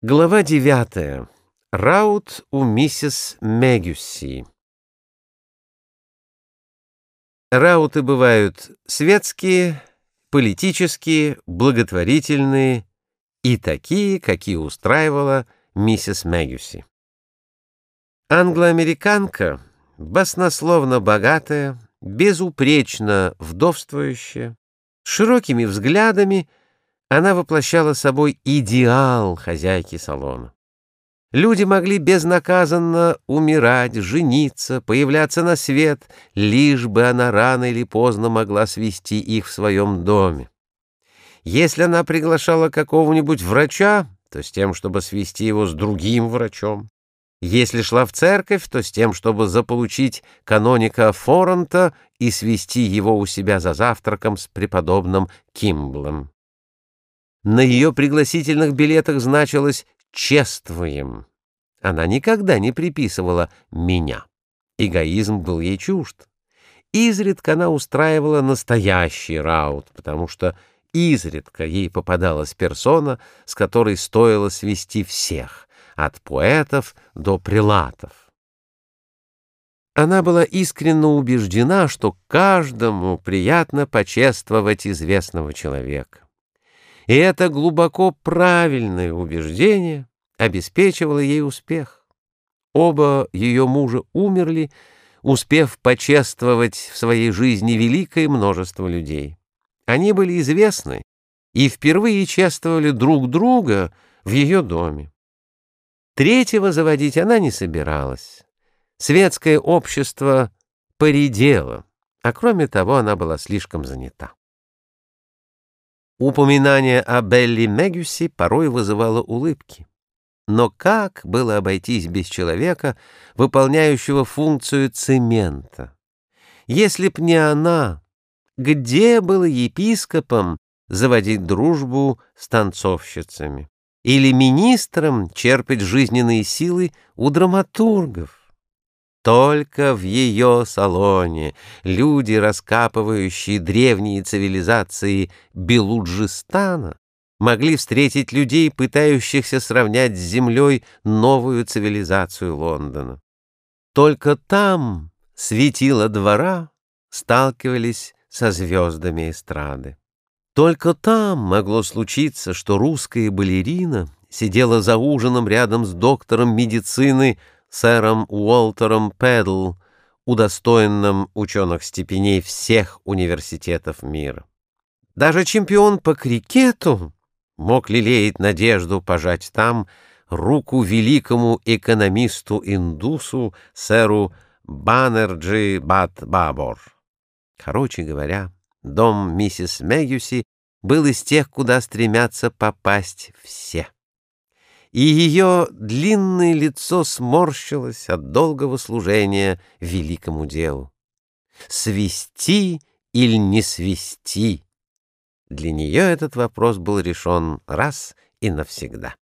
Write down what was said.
Глава девятая. Раут у миссис Мегюси. Рауты бывают светские, политические, благотворительные и такие, какие устраивала миссис Мегюси. Англоамериканка, баснословно богатая, безупречно вдовствующая, с широкими взглядами, она воплощала собой идеал хозяйки салона. Люди могли безнаказанно умирать, жениться, появляться на свет, лишь бы она рано или поздно могла свести их в своем доме. Если она приглашала какого-нибудь врача, то с тем, чтобы свести его с другим врачом. Если шла в церковь, то с тем, чтобы заполучить каноника Форента и свести его у себя за завтраком с преподобным Кимблом. На ее пригласительных билетах значилось «чествуем». Она никогда не приписывала «меня». Эгоизм был ей чужд. Изредка она устраивала настоящий раут, потому что изредка ей попадалась персона, с которой стоило свести всех, от поэтов до прилатов. Она была искренне убеждена, что каждому приятно почествовать известного человека. И это глубоко правильное убеждение обеспечивало ей успех. Оба ее мужа умерли, успев почествовать в своей жизни великое множество людей. Они были известны и впервые чествовали друг друга в ее доме. Третьего заводить она не собиралась. Светское общество поредело, а кроме того она была слишком занята. Упоминание о Белли Мегюси порой вызывало улыбки. Но как было обойтись без человека, выполняющего функцию цемента? Если б не она, где было епископом заводить дружбу с танцовщицами? Или министром черпать жизненные силы у драматургов? Только в ее салоне люди, раскапывающие древние цивилизации Белуджистана, могли встретить людей, пытающихся сравнять с землей новую цивилизацию Лондона. Только там светила двора сталкивались со звездами эстрады. Только там могло случиться, что русская балерина сидела за ужином рядом с доктором медицины сэром Уолтером Пэдл, удостоенным ученых степеней всех университетов мира. Даже чемпион по крикету мог лелеять надежду пожать там руку великому экономисту-индусу сэру Баннерджи Бат-Бабор. Короче говоря, дом миссис Мэгюси был из тех, куда стремятся попасть все и ее длинное лицо сморщилось от долгого служения великому делу. Свести или не свести? Для нее этот вопрос был решен раз и навсегда.